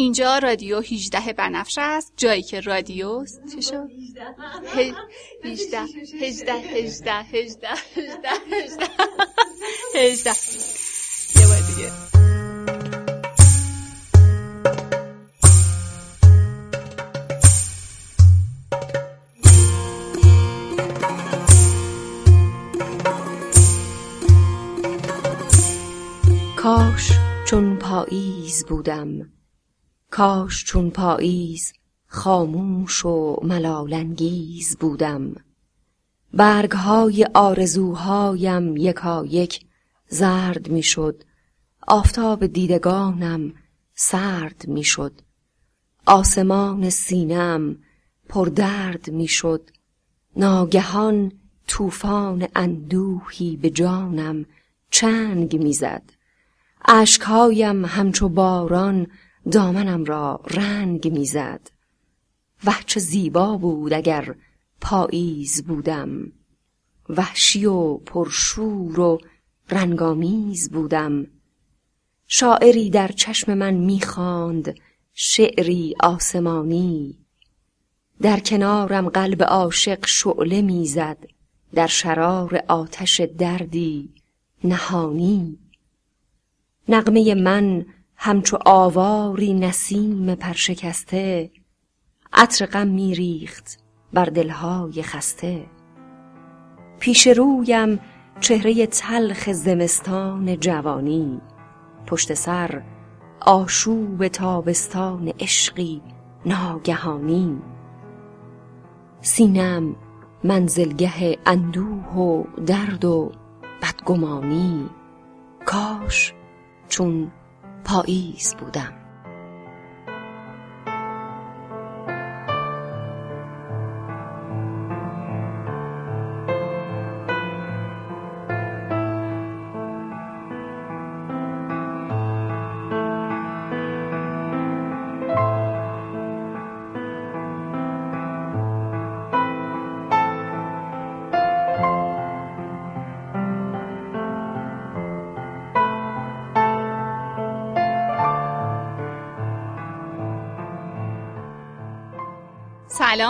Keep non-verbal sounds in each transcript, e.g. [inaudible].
اینجا رادیو 18 بنفش است. جایی که رادیو چی شد؟ 18 18 18 18 18 18 یه بار دیگه. کاش چون پاییز بودم. کاش چون پاییز خاموش و ملالانگیز بودم. برگهای آرزوهایم یکایک زرد می‌شد. آفتاب دیدگانم سرد می‌شد. آسمان سینم پر درد می‌شد. ناگهان طوفان اندوهی به جانم چنگ می‌زد. اشکهایم همچو باران دامنم را رنگ می‌زد. وه چه زیبا بود اگر پاییز بودم. وحشی و پرشور و رنگامیز بودم. شاعری در چشم من می‌خواند شعری آسمانی. در کنارم قلب عاشق شعله می‌زد. در شرار آتش دردی نهانی. نغمه من همچو آواری نسیم پرشکسته عطر غم میریخت بر دلهای خسته. پیش رویم چهره تلخ زمستان جوانی پشت سر آشوب تابستان عشقی ناگهانی. سینم منزلگه اندوه و درد و بدگمانی. کاش چون پاییز بودم.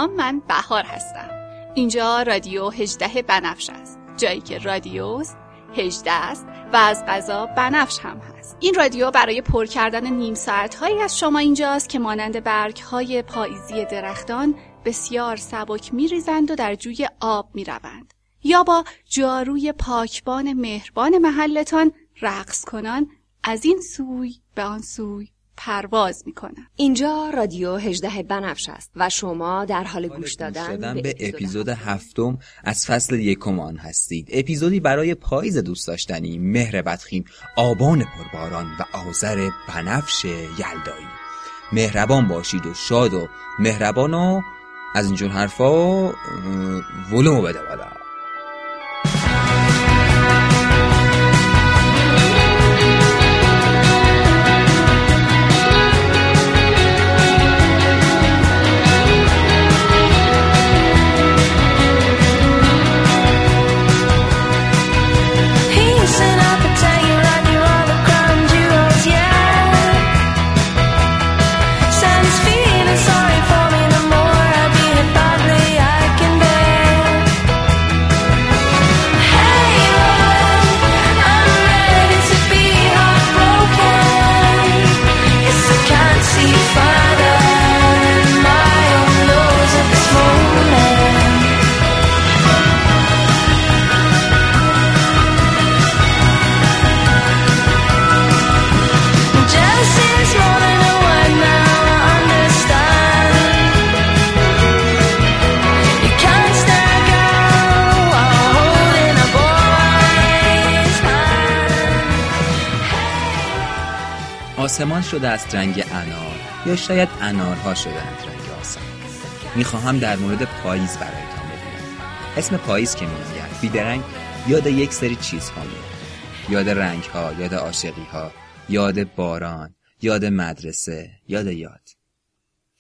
سلام من بهار هستم. اینجا رادیو 18 بنفش است. جایی که رادیوست 18 است و از غذا بنفش هم هست. این رادیو برای پر کردن نیم ساعت هایی از شما اینجاست که مانند برگ های پاییزی درختان بسیار سبک می ریزند و در جوی آب می روند. یا با جاروی پاکبان مهربان محلتان رقص کنان از این سوی به آن سوی. پرواز می‌کنم. اینجا رادیو 18 بنفش است و شما در حال گوش دادن, به اپیزود هفتم. از فصل یکم آن هستید. اپیزودی برای پاییز دوست داشتنی مهر بدخیم آبان پرباران و آذر بنفش یلدایی. مهربان باشید و شاد و مهربان و از اینجور حرفا ولومو بده بالا شده از رنگ انار یا شاید انارها شده از رنگ آسمان می‌خواهم در مورد پاییز برایتان بگویم. اسم پاییز که می‌گوید بیدرنگ یاد یک سری چیزها میاد یاد رنگ ها یاد عاشقی ها یاد باران یاد مدرسه یاد یاد.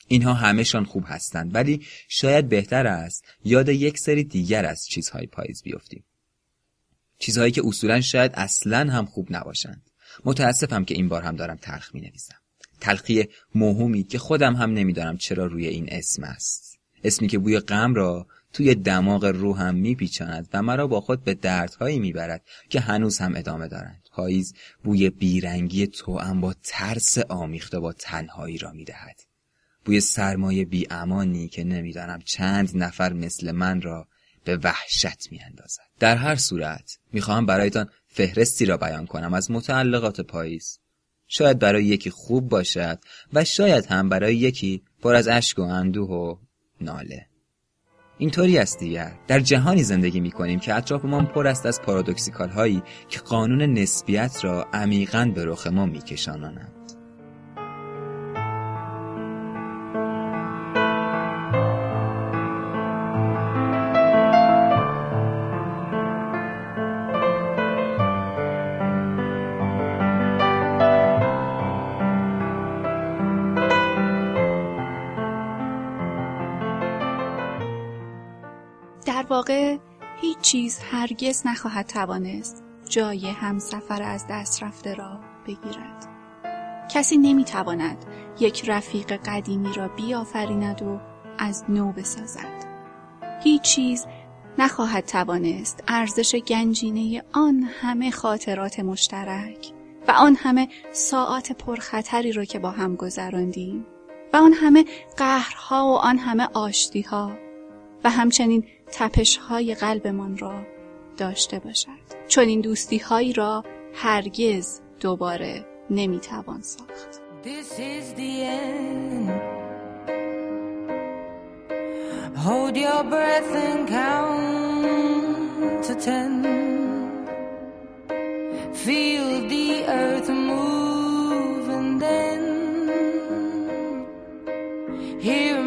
اینها همهشان خوب هستند ولی شاید بهتر است یاد یک سری دیگر از چیزهای پاییز بیفتیم. چیزهایی که اصولا شاید اصلا هم خوب نباشند. متاسفم که این بار هم دارم تلخ می نویسم تلخی موهومی که خودم هم نمی‌دانم چرا روی این اسم است. اسمی که بوی غم را توی دماغ روحم میپیچاند و مرا با خود به دردهایی می‌برد که هنوز هم ادامه دارند. پاییز بوی بیرنگی توام با ترس آمیخته با تنهایی را می‌دهد. بوی سرمایه بیامانی که نمی‌دانم چند نفر مثل من را به وحشت میاندازد. در هر صورت می‌خواهم برایتان فهرستی را بیان کنم از متعلقات پاییز. شاید برای یکی خوب باشد و شاید هم برای یکی پر از اشک و اندوه و ناله. اینطوری است دیگر. در جهانی زندگی می کنیم که اطرافمان پر است از پارادوکسیکال هایی که قانون نسبیت را عمیقا به رخ ما میکشانانند. چیز هرگز نخواهد توانست جای همسفر از دست رفته را بگیرد. کسی نمی‌تواند یک رفیق قدیمی را بیافریند و از نو بسازد. هیچ چیز نخواهد توانست ارزش گنجینه آن همه خاطرات مشترک و آن همه ساعات پرخطری را که با هم گذراندیم و آن همه قهرها و آن همه آشتیها و همچنین تپش های قلبمان را داشته باشد چون این دوستی هایی را هرگز دوباره نمی‌توان ساخت This is the end. Hold your breath and count to ten. Feel the earth move and then hear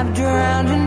I've drowned and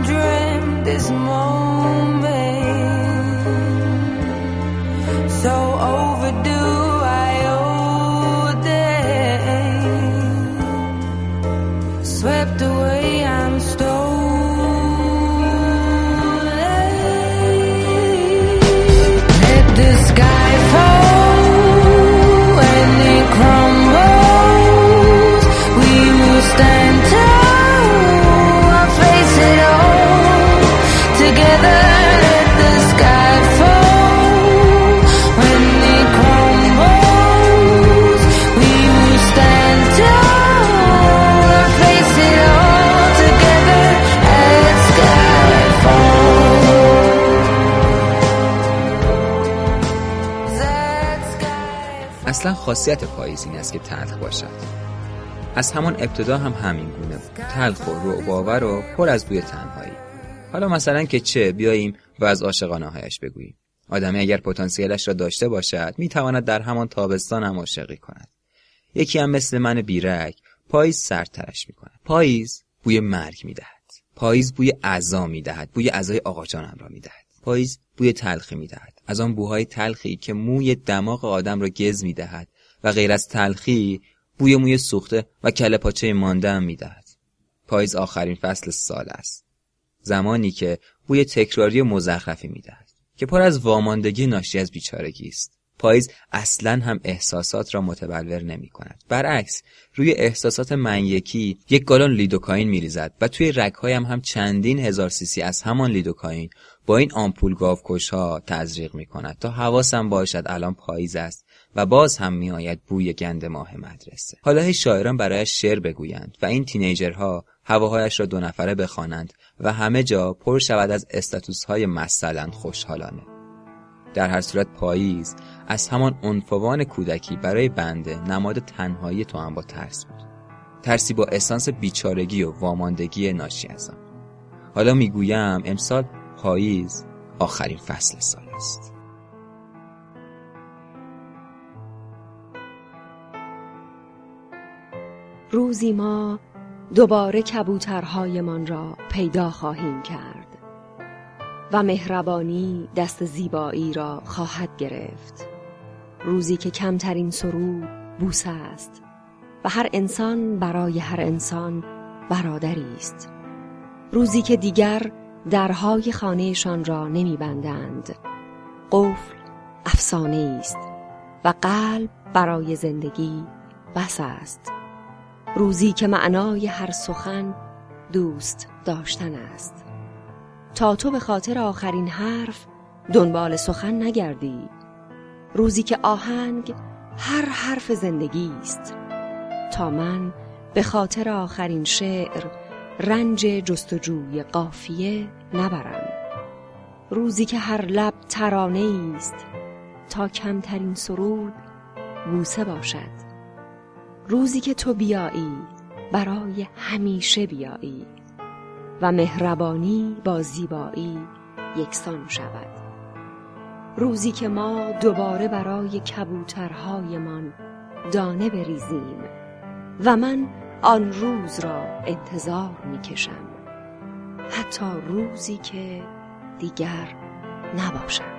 خاصیت پاییز این است که تلخ باشد. از همان ابتدا هم همین گونه بود. تلخ و رعباور و پر از بوی تنهایی. حالا مثلا که چه بیاییم و از عاشقانه هایش بگوییم. آدمی اگر پتانسیلش را داشته باشد می‌تواند در همان تابستان هم عاشقی کند. یکی هم مثل من بیرک پاییز سرترش می‌کند. پاییز بوی مرگ می‌دهد. پاییز بوی عزا می‌دهد. بوی عزای آقاجانم را می‌دهد. پاییز بوی تلخی می‌دهد. از آن بوهای تلخی که موی دماغ آدم را گز می‌دهد. و غیر از تلخی بوی موی سوخته و کله پاچه مانده هم می‌دهد. پاییز آخرین فصل سال است. زمانی که بوی تکراری مزخرفی می‌دهد که پر از واماندگی ناشی از بیچارگی است. پاییز اصلا هم احساسات را متبلور نمی کند برعکس روی احساسات من یکی یک گالون لیدوکاین می ریزد و توی رگهایم هم چندین هزار سیسی از همان لیدوکاین با این آمپول گاوکش ها تزریق می کند تا حواسم باشد الان پاییز است و باز هم می آید بوی گند ماه مدرسه. حالا هی شاعران برایش شعر بگویند و این تینیجرها هواهایش را دو نفره بخوانند و همه جا پر شود از استاتوس های مثلا خوشحالانه. در هر صورت پاییز از همان عنفوان کودکی برای بنده نماد تنهایی تو هم با ترس بود. ترسی با اسانس بیچارگی و واماندگی ناشی از آن حالا می‌گویم امسال پاییز آخرین فصل سال است. روزی ما دوباره کبوترهایمان را پیدا خواهیم کرد و مهربانی دست زیبایی را خواهد گرفت. روزی که کمترین سرود بوسه است و هر انسان برای هر انسان برادری است. روزی که دیگر درهای خانهشان را نمی بندند قفل افسانه است و قلب برای زندگی بس است. روزی که معنای هر سخن دوست داشتن است. تا تو به خاطر آخرین حرف دنبال سخن نگردی. روزی که آهنگ هر حرف زندگی است. تا من به خاطر آخرین شعر رنج جستجوی قافیه نبرم. روزی که هر لب ترانه است. تا کمترین سرود بوسه باشد. روزی که تو بیایی برای همیشه بیایی. و مهربانی با زیبایی یکسان شود. روزی که ما دوباره برای کبوترهایمان دانه بریزیم و من آن روز را انتظار می‌کشم. حتی روزی که دیگر نباشم.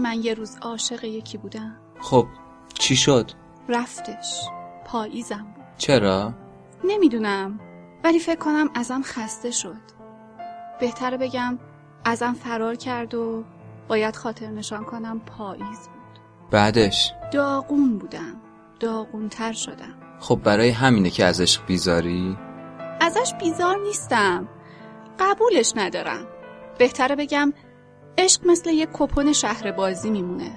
می‌دونی من یه روز عاشق یکی بودم؟ خب چی شد؟ رفتش. پاییزم بود. چرا؟ نمی‌دونم ولی فکر کنم ازم خسته شد. بهتره بگم ازم فرار کرد و باید خاطر نشان کنم پاییز بود. بعدش؟ داغون بودم. داغونتر شدم. خب برای همینه که ازش بیزاری؟ ازش بیزار نیستم. قبولش ندارم. بهتره بگم عشق مثل یک کپون شهر بازی میمونه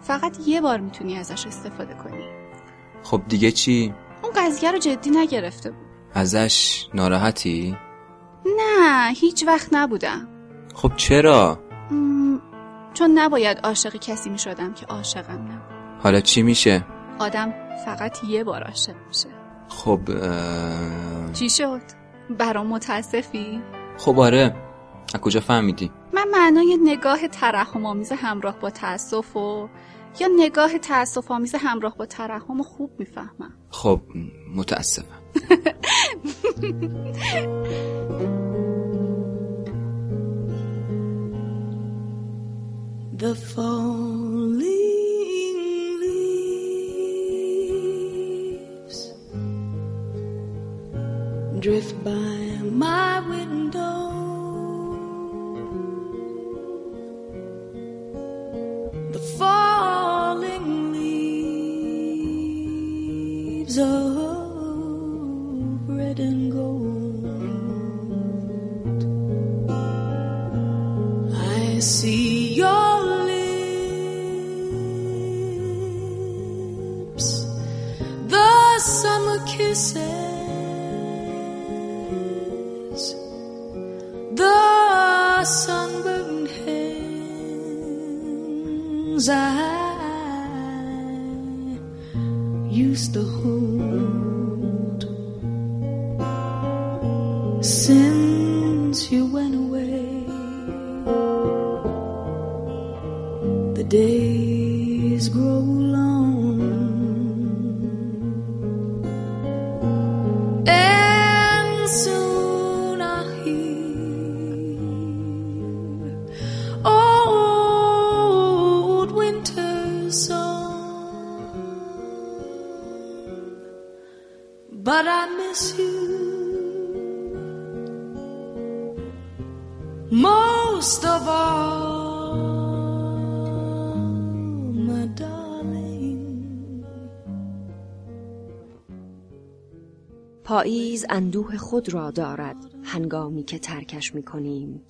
فقط یه بار می‌تونی ازش استفاده کنی خب دیگه چی؟ اون قضیه رو جدی نگرفته بود ازش ناراحتی؟ نه هیچ وقت نبودم خب چرا؟ م، چون نباید عاشق کسی می‌شدم که عاشقم نبود حالا چی میشه؟ آدم فقط یه بار عاشق میشه خب اه... چی شد؟ برام متاسفی؟ خب آره از کجا فهمیدی؟ من معنای نگاه ترحم آمیز همراه با تأسف و یا نگاه تأسف آمیز همراه با ترحم رو خوب می‌فهمم خب متاسفم [laughs] The falling leaves drift by my window. Days grow long, and soon I'll hear old winter's song. But I miss you most of all. پاییز اندوه خود را دارد هنگامی که ترکش می کنیم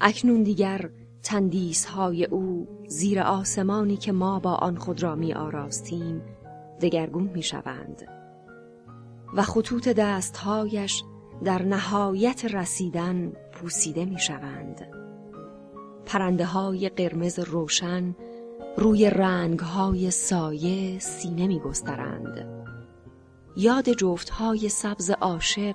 اکنون دیگر تندیس های او زیر آسمانی که ما با آن خود را می آراستیم دگرگون می شوند و خطوط دستهایش در نهایت رسیدن پوسیده می شوند پرنده های قرمز روشن روی رنگ های سایه سینه می گسترند. یاد جفت های سبز عاشق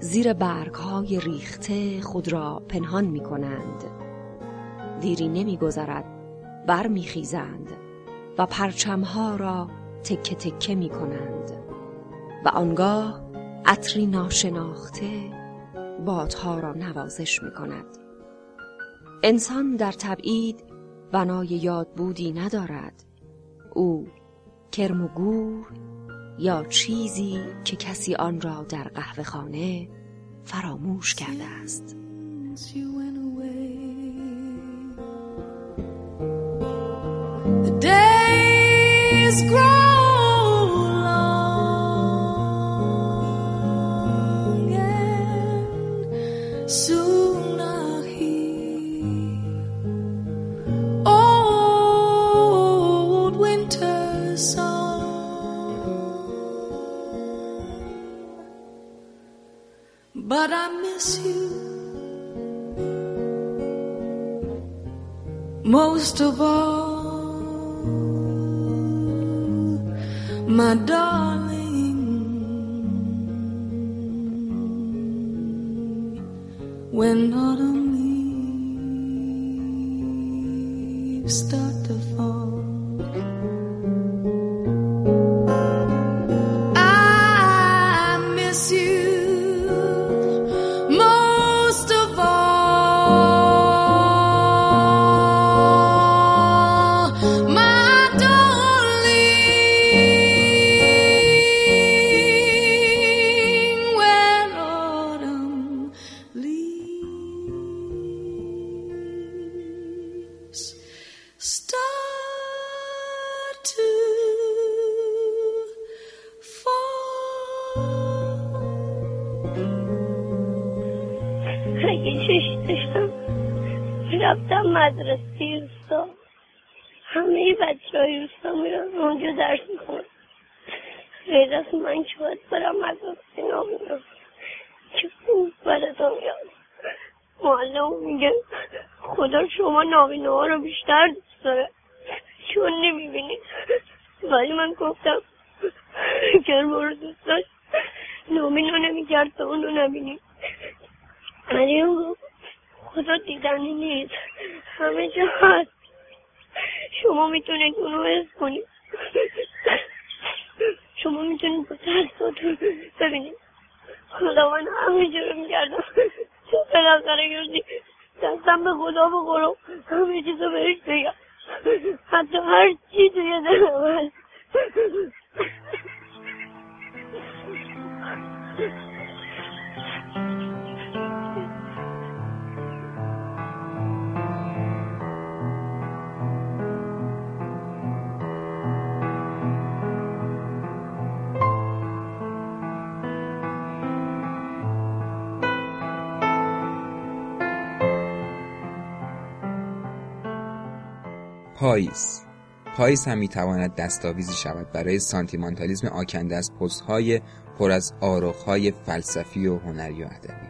زیر برگ های ریخته خود را پنهان می کنند. دیری نمی گذرد بر می خیزند و پرچمها را تکه تکه می کنند و آنگاه عطری ناشناخته بادها را نوازش می کند. انسان در تبعید بنای یاد بودی ندارد او کرم و گور یا چیزی که کسی آن را در قهوه خانه فراموش کرده است. The days grow crystal. نابینا ها رو بیشتر دوست داره چون نمی‌بینید ولی من گفتم اگر ما رو دوست داشت. نابینا نمی‌کرد تا اونو نبینیم ولی اون خدا دیدنی نیست. همه جا هست. شما می‌تونید اونو حس کنید. شما می‌تونید با ترساتون ببینید. خدا من همه جا رو می‌کردم تو بالاخره گردی دستم به خدا بخورم همه چیز رو بهش بگم حتی هر چی توی دلم هست پاییز. پاییز هم می‌تواند دستاویزی شود برای سانتیمانتالیزم آکنده از پستهای پر از آرخهای فلسفی و هنری و ادبی.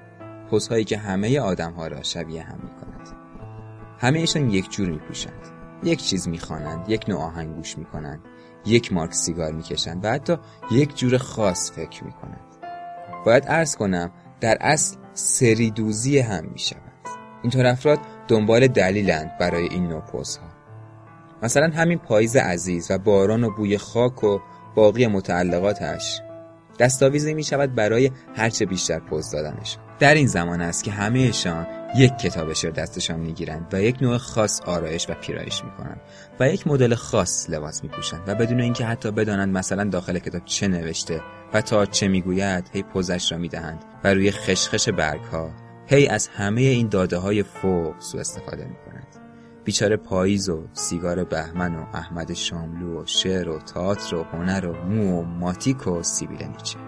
پستهایی که همه آدمها را شبیه هم می‌کند. همهشان یک جور میپوشند. یک چیز می‌خوانند یک نوع آهنگ گوش می‌کنند یک مارک سیگار می‌کشند و حتی یک جور خاص فکر می‌کنند. باید عرض کنم در اصل سری دوزی هم می‌شود. اینطور افراد دنبال دلیلند برای این نوع پستها. مثلا همین پاییز عزیز و باران و بوی خاک و باقی متعلقاتش. دستاویزی می شود برای هرچه بیشتر پوز دادنشان در این زمان است که همهشان یک کتاب شعر دستشان می‌گیرند و یک نوع خاص آرایش و پیرایش می‌کنند و یک مدل خاص لباس میپوشند و بدون اینکه حتی بدانند مثلا داخل کتاب چه نوشته و تا چه می‌گوید هی پوزش را می‌دهند و روی خشخش برگ ها هی از همه این داده های فوق سوء استفاده می‌کنند بیچاره پاییز و سیگار بهمن و احمد شاملو و شعر و تئاتر و هنر و مو و ماتیک و سیبیل نیچه.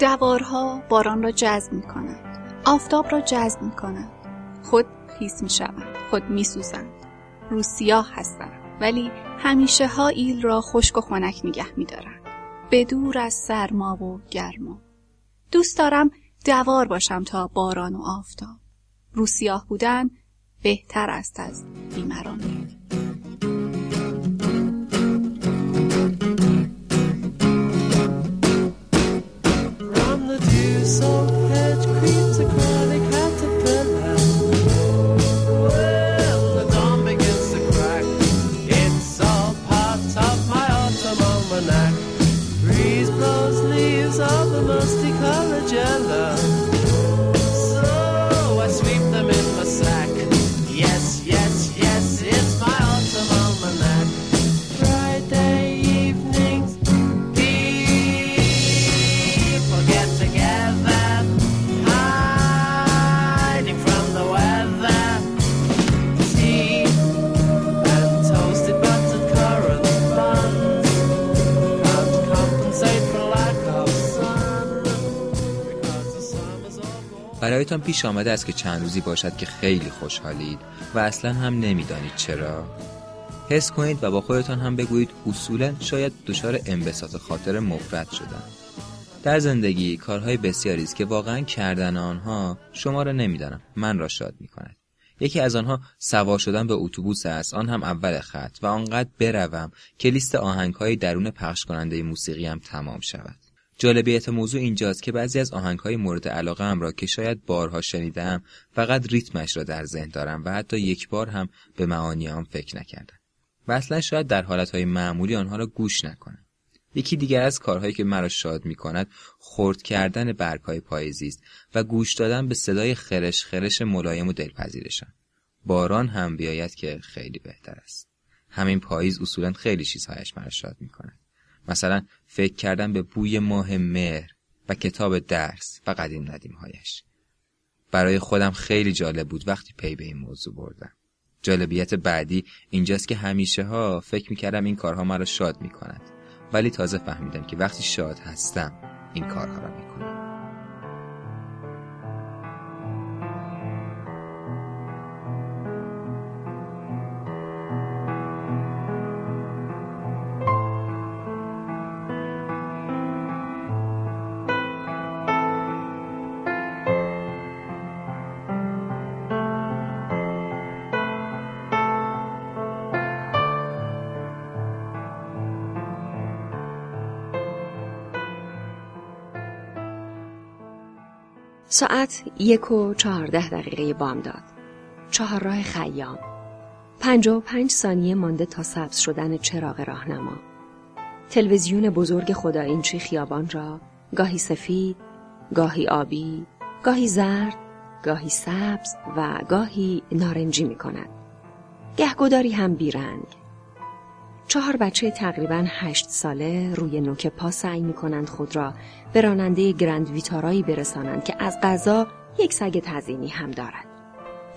دوارها باران را جذب می کنند آفتاب را جذب می کنند خود خیس می شوند خود می سوزند رو سیاه هستند. ولی همیشه ها ایل را خشک و خنک نگه می دارند به دور از سرما و گرما. دوست دارم دوار باشم تا باران و آفتاب. رو سیاه بودن بهتر است از بیمرانی From the برایتان پیش آمده است که چند روزی باشد که خیلی خوشحالید و اصلا هم نمی‌دانید چرا. حس کنید و با خودتان هم بگویید اصولا شاید دچار انبساط خاطر مفرد شدن در زندگی کارهای بسیاری است که واقعا کردن آنها شما را نمی‌دانم. من را شاد می کند یکی از آنها سوار شدن به اتوبوس است. آن هم اول خط و آنقدر بروم که لیست آهنگهای درون پخش کننده موسیقی هم تمام شود. جالبیت موضوع اینجاست که بعضی از آهنگهای مورد علاقه هم را که شاید بارها شنیدم فقط ریتمش را در ذهن دارم و حتی یک بار هم به معانی آن فکر نکردم. و اصلا شاید در حالتهای معمولی آنها را گوش نکنم. یکی دیگر از کارهایی که مرا شاد می کند خرد کردن برگهای پاییزی است و گوش دادن به صدای خرش خرش ملایم و دلپذیرشان. باران هم بیاید که خیلی بهتر است. همین پاییز اصولا خیلی چیزهایش مرا شاد می کند مثلا فکر کردن به بوی ماه مهر و کتاب درس و قدیم هایش برای خودم خیلی جالب بود وقتی پی به این موضوع بردم. جالبیت بعدی اینجاست که همیشه ها فکر می‌کردم این کارها مرا شاد می‌کند. ولی تازه فهمیدم که وقتی شاد هستم این کارها را می‌کنم. ساعت یک و چهارده دقیقه بامداد. چهار راه خیام. پنجاه و پنج ثانیه مانده تا سبز شدن چراغ راهنما. تلویزیون بزرگ خداینچی خیابان را گاهی سفید، گاهی آبی، گاهی زرد، گاهی سبز و گاهی نارنجی می کند. گهگداری هم بیرنگ. چهار بچه تقریبا هشت ساله روی نوک پا سعی می کنند خود را به راننده گرند ویتارایی برسانند که از غذا یک سگ تزینی هم دارد.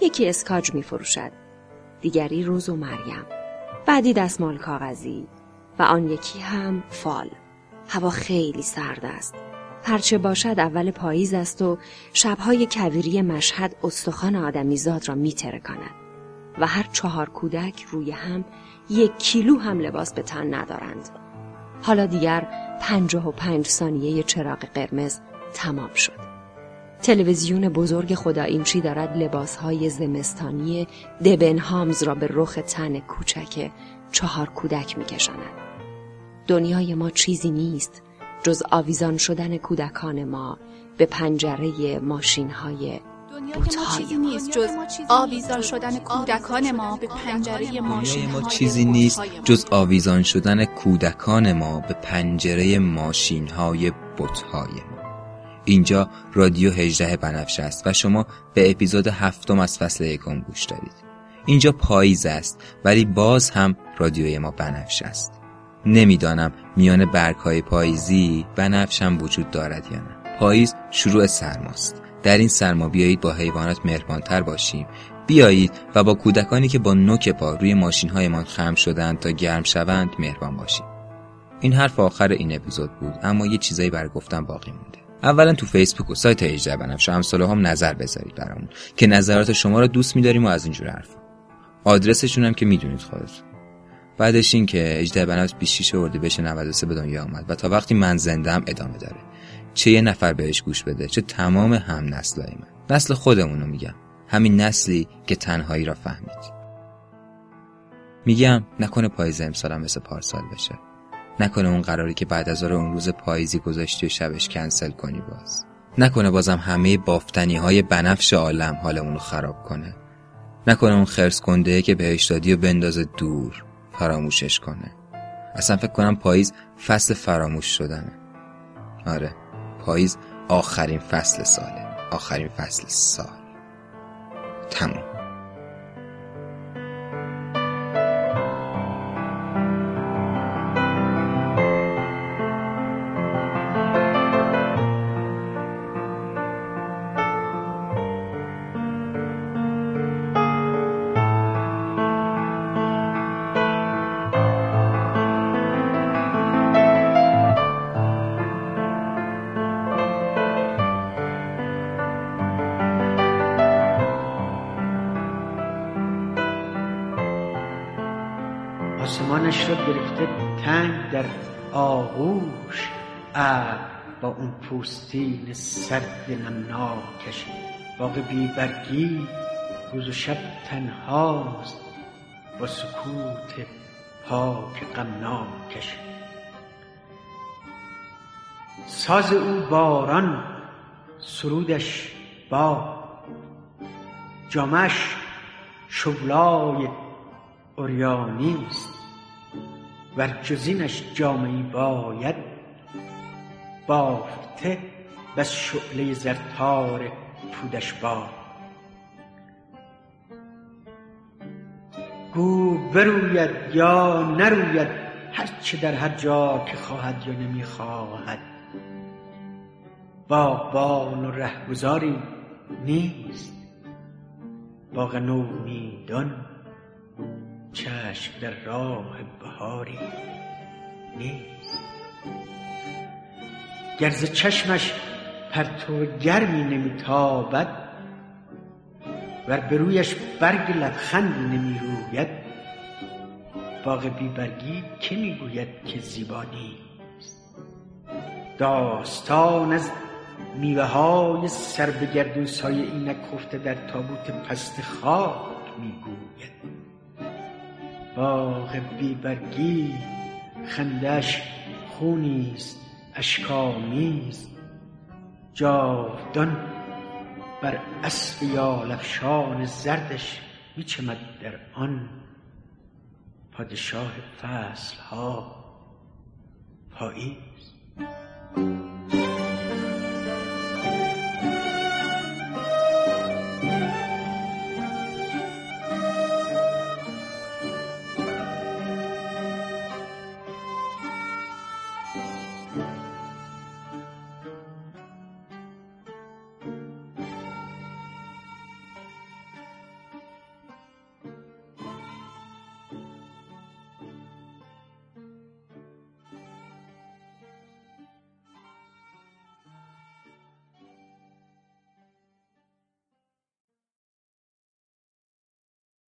یکی اسکاج می فروشد. دیگری روز و مریم. بعدی دستمال کاغذی و آن یکی هم فال. هوا خیلی سرد است. هرچه باشد اول پاییز است و شبهای کویری مشهد استخوان آدمیزاد را می ترکاند. و هر چهار کودک روی هم یک کیلو هم لباس به تن ندارند. حالا دیگر پنجاه و پنج ثانیه چراغ قرمز تمام شد. تلویزیون بزرگ خداینچی دارد لباسهای زمستانی دبن هامز را به رخ تن کوچک چهار کودک میکشاند. دنیای ما چیزی نیست جز آویزان شدن کودکان ما به پنجره ماشین های بوت‌های چیزی ما. نیست جز آویزان شدن کودکان ما به پنجره ماشین ما چیزی نیست جز آویزان شدن کودکان ما به پنجره ماشین های بتهای ما. اینجا رادیو 18 بنفش است و شما به اپیزود هفتم از فصل یکم گوش دارید. اینجا پاییز است ولی باز هم رادیوی ما بنفش است. نمی‌دانم میان برگهای پاییزی بنفش هم وجود دارد یا نه. پاییز شروع سرماست. در این سرما بیایید با حیوانات مهربانتر باشیم. بیایید و با کودکانی که با نوک پا روی ماشین هایمان خم شدند تا گرم شوند مهربان باشیم این حرف آخر این اپیزود بود اما یه چیزایی برای گفتن باقی مونده. اولا تو فیسبوک و سایت هجده بنفش همساله هم نظر بذارید برامون که نظرات شما رو دوست میداریم و از اینجور حرف آدرسشون هم که می‌دونید خودتون. بعدش این که هجده بنفش 26 اردیبهشت 93 به دنیا آمد و تا وقتی من زنده هم ادامه داره. چه یه نفر بهش گوش بده چه تمام هم نسلای من. نسل خودمونو میگم. همین نسلی که تنهایی را فهمید. میگم نکنه پاییز امسالم مثل پارسال بشه. نکنه اون قراری که بعد از اون روز پاییزی گذاشتی و شبش کنسل کنی باز. نکنه بازم همه بافتنی های بنفش عالم حالمون رو خراب کنه. نکنه اون خرس کنده که بهش دادی و بندازه دور فراموشش کنه. اصلا فکر کنم پاییز فصل فراموش شدنه. آره. پاییز آخرین فصل ساله. آخرین فصل سال. تموم. را گرفته تنگ در آغوش. ابر با اون پوستین سرد نمناکش. باغ بی برگی روز و شب تنهاست. با سکوت پاک غمناکش. ساز او باران سرودش با. جامش شغلای اوریانی است ور جزینش جامعی باید بافته بس شعله زرتار پودش با. گو بروید یا نروید هرچه در هر جا که خواهد یا نمی‌خواهد. باغبان و رهگذاری نیست باغ نومیدان چشم در راه بهاری نیست. گر ز چشمش پرتو گرمی نمیتابد ور به رویش برگ لبخندی نمی‌روید باغ بی برگی که می‌گوید که زیبا نیست؟ داستان از میوه های سر به گردون سایه اینک خفته در تابوت پست خاک می‌گوید. باغ بی برگی خندش خونی است اشکامیز جاودان بر اسب یال افشان زردش میچمد در آن. پادشاه فصل ها پاییز.